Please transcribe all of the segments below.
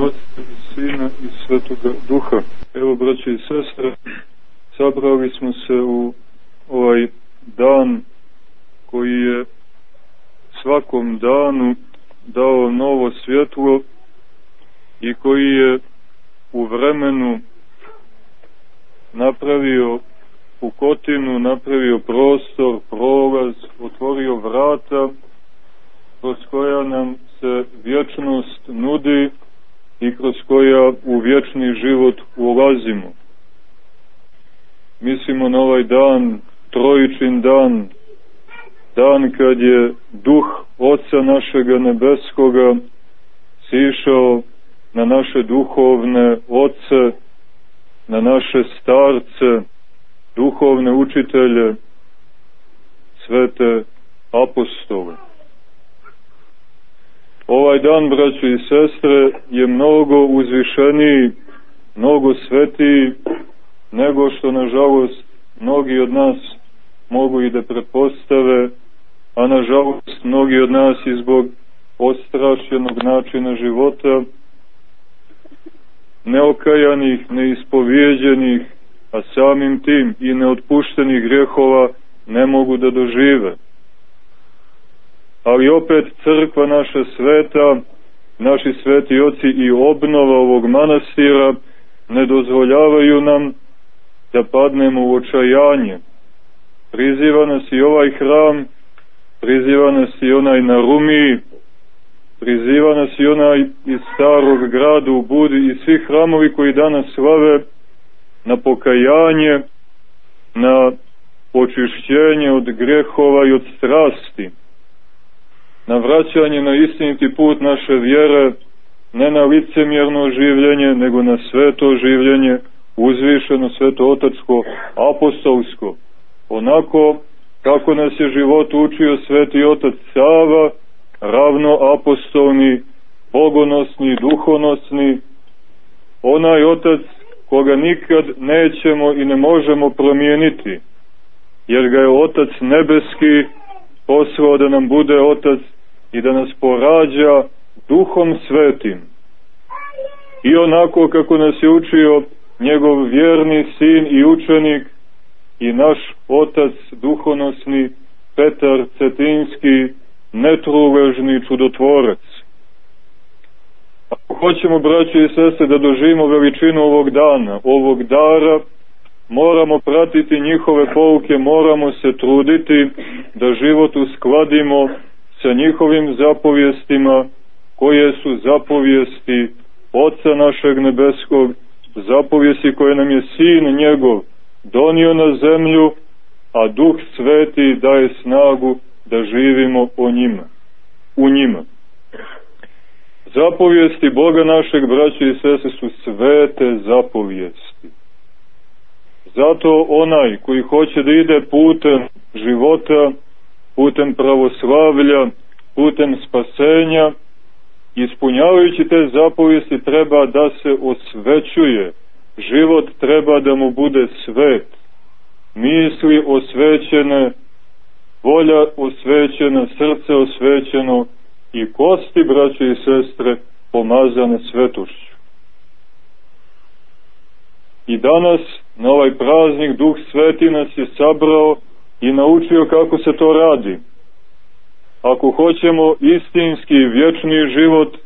Otca i Sina i Svetoga Duha. Evo, braće i sestre, sabrali smo se u ovaj dan koji je svakom danu dao novo svjetlo i koji je u vremenu napravio pukotinu, napravio prostor, prolaz, otvorio vrata kroz koja nam se vječnost nudi i kroz koja u vječni život ulazimo. Mislimo na ovaj dan, trojičin dan, dan kad je duh Oca našega nebeskoga sišao na naše duhovne oce, na naše starce, duhovne učitelje, svete apostole. Ovaj dan, braćo i sestre, je mnogo uzvišeniji, mnogo svetiji, nego što, nažalost, mnogi od nas mogu i da prepostave, a nažalost, mnogi od nas i zbog ostrašenog načina života, neokajanih, neispovjeđenih, a samim tim i neotpuštenih grehova ne mogu da dožive. Ali opet crkva naša sveta, naši sveti oci i obnova ovog manastira ne dozvoljavaju nam da padnemo u očajanje. Priziva nas i ovaj hram, priziva nas i onaj na Rumiji, priziva nas i onaj iz starog grada u Budi i svi hramovi koji danas slave na pokajanje, na očišćenje od grehova i od strasti, na vraćanje na istiniti put naše vjere, ne na licemjerno življenje, nego na sveto življenje, uzvišeno sveto otatsko, apostolsko, onako kako nas je život učio sveti otac Sava, ravno apostolni, bogonosni, duhonosni, onaj otac koga nikad nećemo i ne možemo promijeniti, jer ga je Otac Nebeski poslao da nam bude Otac i da nas porađa duhom svetim. I onako kako nas je učio njegov vjerni sin i učenik i naš Otac duhonosni Petar Cetinski, netruležni čudotvorac. Ako hoćemo, braći i sese, da doživimo veličinu ovog dana, ovog dara, moramo pratiti njihove pouke, moramo se truditi da život uskladimo sa njihovim zapovjestima, koje su zapovijesti Otca našeg nebeskog, zapovijesti koje nam je Sin njegov donio na zemlju, a Duh Sveti daje snagu da živimo o njima, u njima. Zapovijesti Boga našeg, braća i sese, su svete zapovijesti. Zato onaj koji hoće da ide putem života, putem pravoslavlja, putem spasenja, ispunjavajući te zapovijesti treba da se osvećuje. Život treba da mu bude svet. Misli osvećene, volja osvećena, srce osvećeno, i kosti, braće i sestre, pomazane svetošću. I danas, na ovaj praznik, Duh Sveti nas je sabrao i naučio kako se to radi. Ako hoćemo istinski vječni život,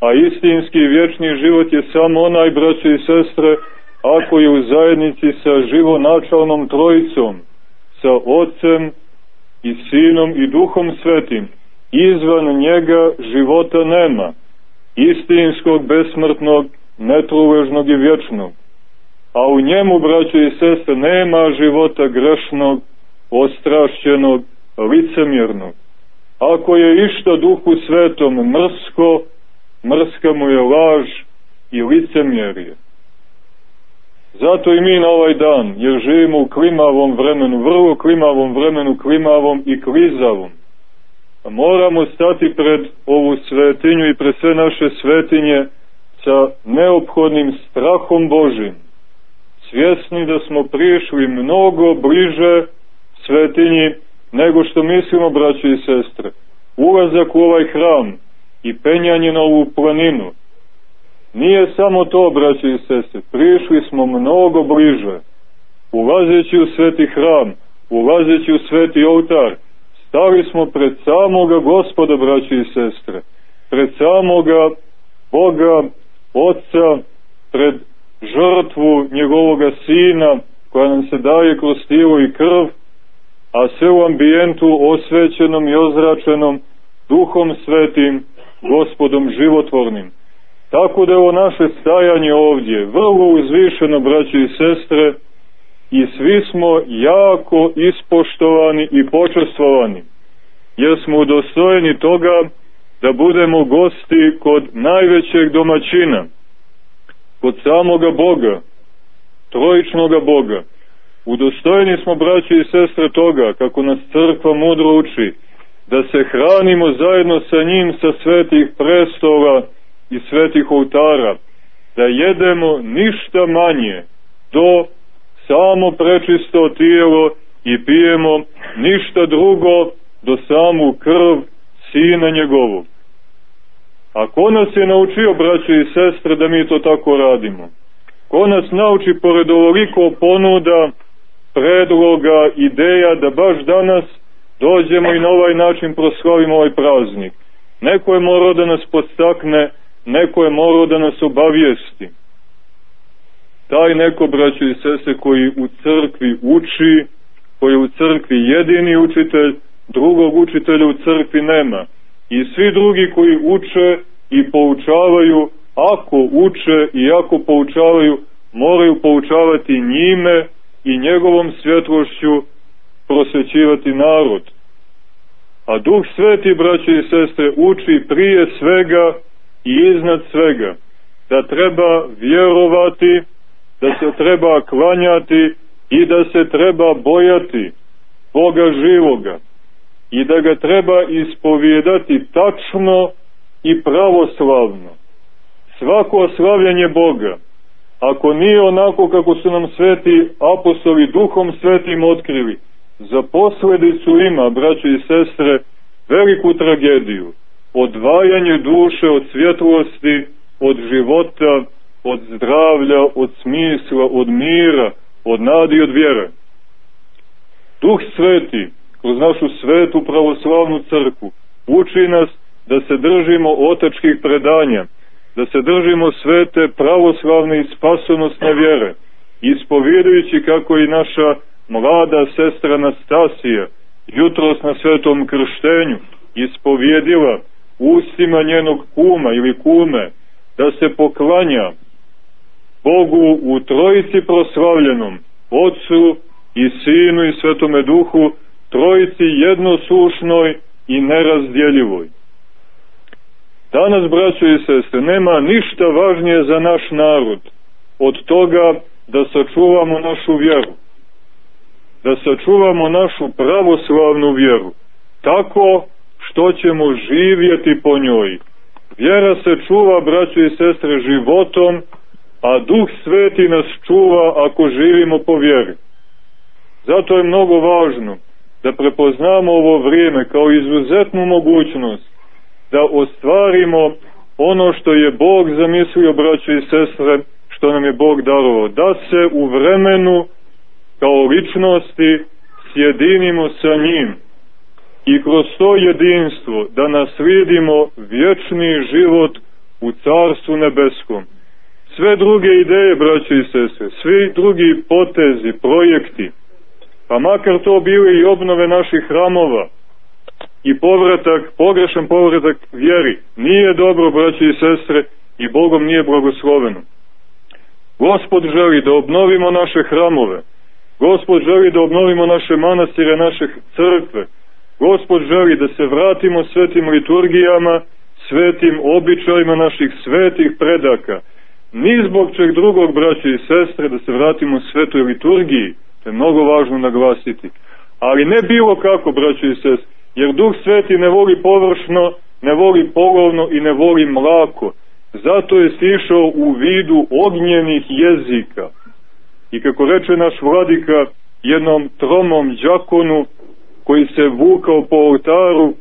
a istinski vječni život je samo onaj, braće i sestre, ako je u zajednici sa živonačalnom trojicom, sa Otcem i Sinom i Duhom Svetim, izvan njega života nema, istinskog, besmrtnog, netruležnog i vječnog. A u njemu, braćo i sestre, nema života grešnog, ostrašćenog, licemjernog. Ako je išta duhu svetom mrsko, mrska mu je laž i licemjerje. Zato i mi na ovaj dan, jer živimo u klimavom vremenu, vrlo klimavom vremenu, klimavom i klizavom, moramo stati pred ovu svetinju i pred sve naše svetinje sa neophodnim strahom Božim, svjesni da smo prišli mnogo bliže svetinji nego što mislimo, braći i sestre. Ulazak u ovaj hram i penjanje na ovu planinu Nije samo to, braće i sestre, prišli smo mnogo bliže. Ulazeći u sveti hram, ulazeći u sveti oltar, stali smo pred samoga gospoda, braće i sestre, pred samoga Boga, Otca, pred žrtvu njegovoga Sina, koja nam se daje kroz tijelo i krv, a sve u ambijentu osvećenom i ozračenom duhom svetim, gospodom životvornim. Tako da je ovo naše stajanje ovdje vrlo uzvišeno, braći i sestre, i svi smo jako ispoštovani i počestvovani, jer smo udostojeni toga da budemo gosti kod najvećeg domaćina, kod samoga Boga, trojičnoga Boga. Udostojeni smo, braći i sestre, toga, kako nas crkva mudro uči, da se hranimo zajedno sa njim sa svetih prestola i svetih oltara, da jedemo ništa manje do samo prečisto tijelo i pijemo ništa drugo do samu krv Sina njegovog. A ko nas je naučio, braće i sestre, da mi to tako radimo? Ko nas nauči, pored ovoliko ponuda, predloga, ideja, da baš danas dođemo i na ovaj način proslavimo ovaj praznik? Neko je morao da nas podstakne, neko je morao da nas obavijesti. Taj neko, braće i sese, koji u crkvi uči, koji je u crkvi jedini učitelj, drugog učitelja u crkvi nema. I svi drugi koji uče i poučavaju, ako uče i ako poučavaju, moraju poučavati njime i njegovom svjetlošću prosvećivati narod. A Duh Sveti, braće i sestre, uči prije svega i iznad svega da treba vjerovati, da se treba klanjati i da se treba bojati Boga živoga i da ga treba ispovijedati tačno i pravoslavno. Svako oslavljanje Boga, ako nije onako kako su nam sveti apostoli duhom svetim otkrili, za posledicu ima, braće i sestre, veliku tragediju, odvajanje duše od svjetlosti, od života, od zdravlja, od smisla, od mira, od nadi i od vjere. Duh sveti, kroz našu svetu pravoslavnu crku, uči nas da se držimo otečkih predanja, da se držimo svete pravoslavne i spasonosne vjere, ispovjedujući kako i naša mlada sestra Anastasija jutros na svetom krštenju ispovjedila ustima njenog kuma ili kume da se poklanja Bogu u trojici proslavljenom, Otcu i Sinu i Svetome Duhu, trojici jednosušnoj i nerazdjeljivoj. Danas, braćo i sestre, nema ništa važnije za naš narod od toga da sačuvamo našu vjeru. Da sačuvamo našu pravoslavnu vjeru. Tako što ćemo živjeti po njoj. Vjera se čuva, braćo i sestre, životom, a Duh Sveti nas čuva ako živimo po vjeri. Zato je mnogo važno da prepoznamo ovo vrijeme kao izuzetnu mogućnost da ostvarimo ono što je Bog zamislio, braćo i sestre, što nam je Bog darovao. Da se u vremenu kao ličnosti sjedinimo sa njim i kroz to jedinstvo da naslijedimo vječni život u Carstvu Nebeskom. Sve druge ideje, braćo i sestre, svi drugi potezi, projekti, pa makar to bili i obnove naših hramova, i povratak, pogrešan povratak vjeri. Nije dobro, braći i sestre, i Bogom nije blagosloveno. Gospod želi da obnovimo naše hramove, Gospod želi da obnovimo naše manastire, naše crkve, Gospod želi da se vratimo svetim liturgijama, svetim običajima naših svetih predaka, ni zbog čeg drugog, braći i sestre, da se vratimo svetoj liturgiji, to je mnogo važno naglasiti, ali ne bilo kako, braći i sestre, jer Duh Sveti ne voli površno, ne voli polovno i ne voli mlako. Zato je stišao u vidu ognjenih jezika. I kako reče naš vladika jednom tromom džakonu koji se vukao po oltaru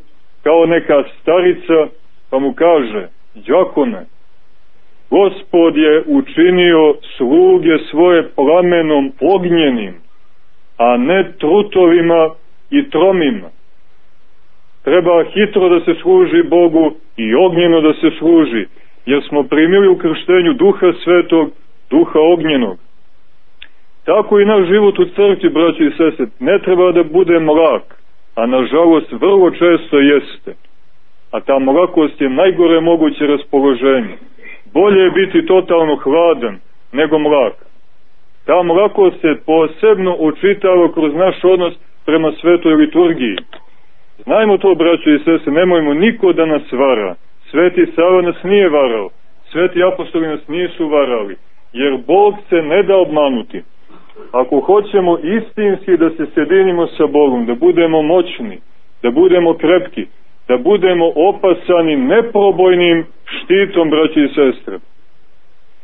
kao neka starica, pa mu kaže, džakone, Gospod je učinio sluge svoje plamenom ognjenim, a ne trutovima i tromima. Treba hitro da se služi Bogu i ognjeno da se služi, jer smo primili u krštenju duha svetog, duha ognjenog. Tako i naš život u crkvi, braći i sese, ne treba da bude mlak, a nažalost vrlo često jeste. A ta mlakost je najgore moguće raspoloženje. Bolje je biti totalno hladan nego mlak. Ta mlakost se posebno učitava kroz naš odnos prema svetoj liturgiji. Znajmo to, braćo i sese, nemojmo niko da nas vara. Sveti Sava nas nije varao, sveti apostoli nas nisu varali, jer Bog se ne da obmanuti. Ako hoćemo istinski da se sjedinimo sa Bogom, da budemo moćni, da budemo krepki, da budemo opasani neprobojnim štitom, braći i sestre,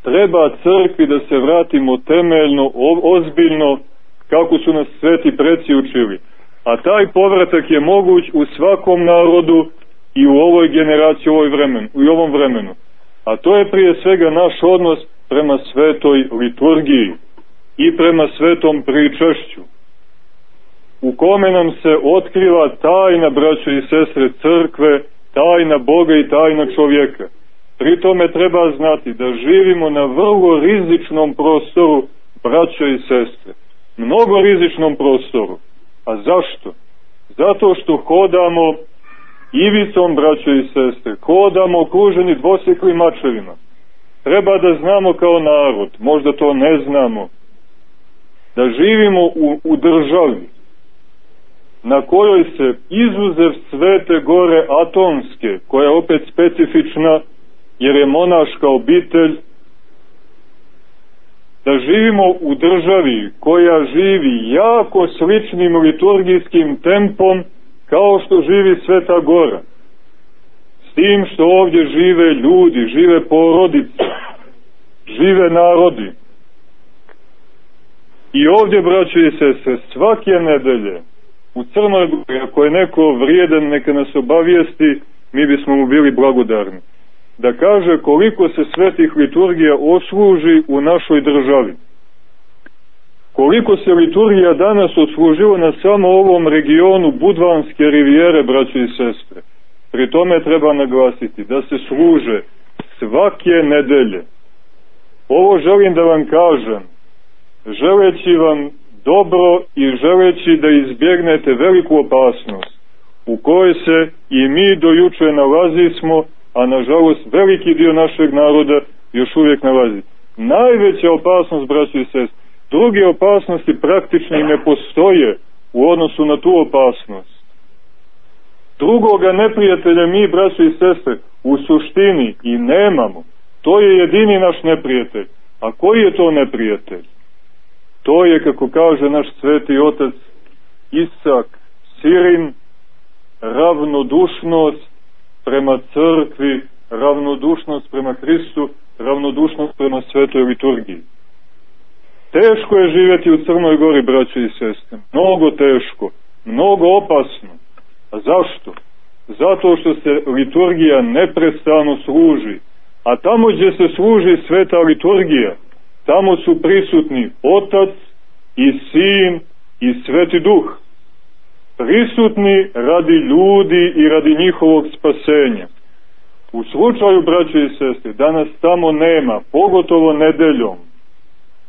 treba crkvi da se vratimo temeljno, ozbiljno, kako su nas sveti preci učili. A taj povratak je moguć u svakom narodu i u ovoj generaciji, u, ovoj vremenu, u ovom vremenu. A to je prije svega naš odnos prema svetoj liturgiji i prema svetom pričašću u kome nam se otkriva tajna, braćo i sestre, crkve, tajna Boga i tajna čovjeka. Pri tome treba znati da živimo na vrlo rizičnom prostoru, braćo i sestre. Mnogo rizičnom prostoru. A zašto? Zato što hodamo ivicom, braćo i sestre, hodamo okruženi dvoseklim mačevima. Treba da znamo kao narod, možda to ne znamo, da živimo u, u državi na kojoj se izuzev svete gore atomske, koja je opet specifična jer je monaška obitelj, da živimo u državi koja živi jako sličnim liturgijskim tempom kao što živi Sveta Gora. S tim što ovdje žive ljudi, žive porodice, žive narodi. I ovdje, braćo i sestre, svake nedelje u Crnoj Gori, ako je neko vrijedan, neka nas obavijesti, mi bismo mu bili blagodarni. Da kaže koliko se svetih liturgija osluži u našoj državi. Koliko se liturgija danas oslužila na samo ovom regionu Budvanske rivijere, braćo i sestre. Pri tome treba naglasiti da se služe svake nedelje. Ovo želim da vam kažem, želeći vam dobro i želeći da izbjegnete veliku opasnost u kojoj se i mi dojuče nalazismo, a nažalost veliki dio našeg naroda još uvijek nalazi. Najveća opasnost, braći i sest, druge opasnosti praktično ne postoje u odnosu na tu opasnost. Drugoga neprijatelja mi, braći i sestre, u suštini i nemamo. To je jedini naš neprijatelj. A koji je to neprijatelj? To je, kako kaže naš sveti otac Isak Sirin, ravnodušnost prema crkvi, ravnodušnost prema Hristu, ravnodušnost prema svetoj liturgiji. Teško je živjeti u Crnoj Gori, braće i sestre. Mnogo teško, mnogo opasno. A zašto? Zato što se liturgija neprestano služi. A tamo gdje se služi sveta liturgija, Tamo su prisutni Otac i Sin i Sveti Duh. Prisutni radi ljudi i radi njihovog spasenja. U slučaju, braće i sestre, danas tamo nema, pogotovo nedeljom,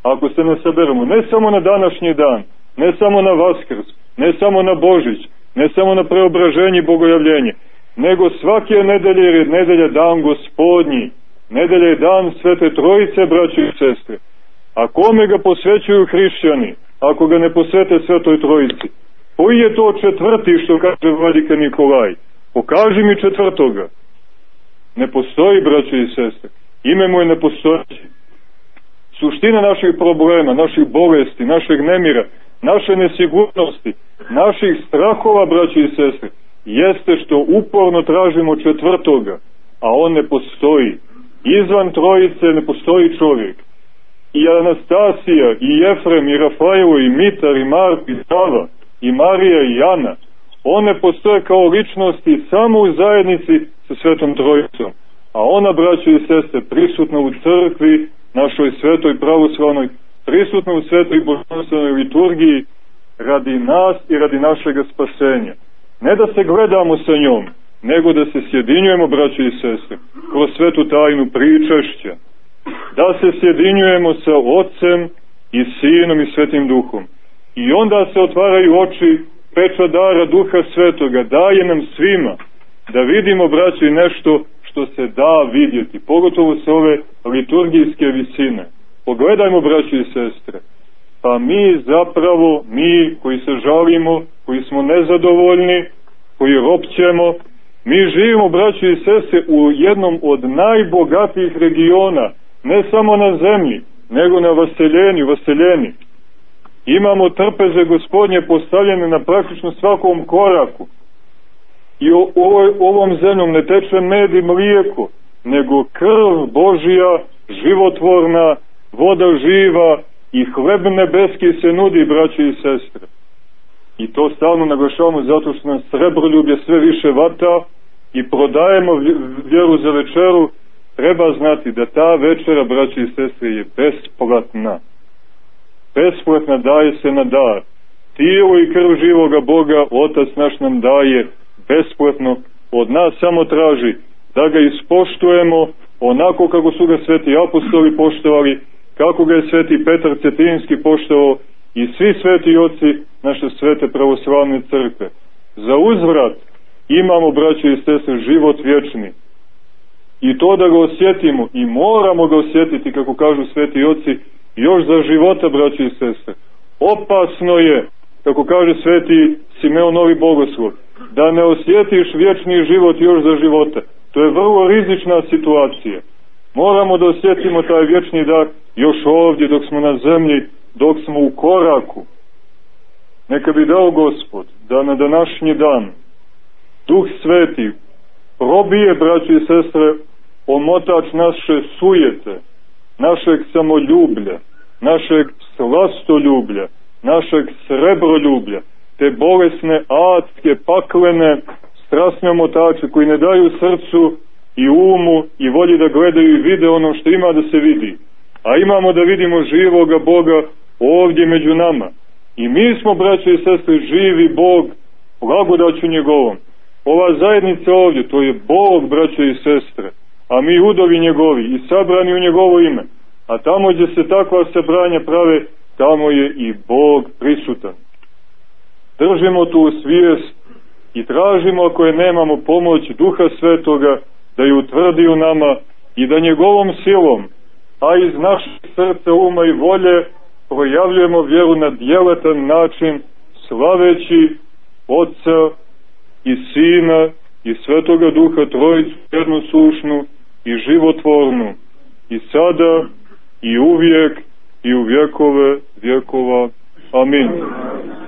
ako se ne saberemo, ne samo na današnji dan, ne samo na Vaskrs, ne samo na Božić, ne samo na preobraženje i bogojavljenje, nego svake nedelje, jer je nedelja dan gospodnji, Nedelja je dan Svete Trojice, braći i sestre. A kome ga posvećuju hrišćani, ako ga ne posvete Svetoj Trojici? Koji je to četvrti, što kaže Vladika Nikolaj? Pokaži mi četvrtoga. Ne postoji, braći i sestre. Ime mu je nepostojeći. Suština naših problema, naših bolesti, našeg nemira, naše nesigurnosti, naših strahova, braći i sestre, jeste što uporno tražimo četvrtoga, a on ne postoji. Izvan trojice ne postoji čovjek. I Anastasija, i Jefrem, i Rafaelo, i Mitar, i Mark, i Sava, i Marija, i Jana, one postoje kao ličnosti samo u zajednici sa Svetom Trojicom. a ona, braćo i sestre, prisutna u crkvi, našoj svetoj pravoslavnoj, prisutna u svetoj božanstvenoj liturgiji, radi nas i radi našeg spasenja. Ne da se gledamo sa njom, nego da se sjedinjujemo, braćo i sestre, kroz svetu tajnu pričašća, da se sjedinjujemo sa Otcem i Sinom i Svetim Duhom. I onda se otvaraju oči peča dara Duha Svetoga, daje nam svima da vidimo, braćo, i nešto što se da vidjeti, pogotovo sa ove liturgijske visine. Pogledajmo, braćo i sestre, pa mi zapravo, mi koji se žalimo, koji smo nezadovoljni, koji ropćemo, mi živimo, braćo i sestre, u jednom od najbogatijih regiona, ne samo na zemlji, nego na vaseljeni, vaseljeni. Imamo trpeze gospodnje postavljene na praktično svakom koraku. I o, ovoj, ovom zemljom ne teče med i mlijeko, nego krv Božija, životvorna, voda živa i hleb nebeski se nudi, braći i sestre. I to stalno naglašavamo zato što nam srebroljublje sve više vata i prodajemo vjeru za večeru, treba znati da ta večera, braći i sestre, je besplatna. Besplatna daje se na dar. Tijelo i krv živoga Boga, Otac naš nam daje besplatno. Od nas samo traži da ga ispoštujemo onako kako su ga sveti apostoli poštovali, kako ga je sveti Petar Cetinski poštovao i svi sveti oci naše svete pravoslavne crkve. Za uzvrat imamo, braće i sestre, život vječni. I to da ga osjetimo i moramo ga osjetiti, kako kažu sveti oci, još za života, braće i sestre. Opasno je, kako kaže sveti Simeon Novi Bogoslov, da ne osjetiš vječni život još za života. To je vrlo rizična situacija. Moramo da osjetimo taj vječni dar još ovdje dok smo na zemlji, dok smo u koraku. Neka bi dao Gospod da na današnji dan Duh Sveti probije, braći i sestre, omotač naše sujete, našeg samoljublja, našeg slastoljublja, našeg srebroljublja, te bolesne, adske, paklene, strasne omotače koji ne daju srcu i umu i volji da gledaju i vide ono što ima da se vidi. A imamo da vidimo živoga Boga ovdje među nama. I mi smo, braće i sestre, živi Bog, blagodaću njegovom. Ova zajednica ovdje, to je Bog, braće i sestre, a mi udovi njegovi i sabrani u njegovo ime. A tamo gdje se takva sabranja prave, tamo je i Bog prisutan. Držimo tu svijest i tražimo ako je nemamo pomoć Duha Svetoga da ju utvrdi u nama i da njegovom silom, a iz našeg srca, uma i volje projavljujemo vjeru na djeletan način slaveći Otca i Sina i Svetoga Duha Trojicu jednu sušnu i životvornu i sada i uvijek i u vjekove vjekova. Amin.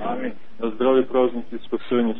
Amin. Na zdravi praznik i spasenje.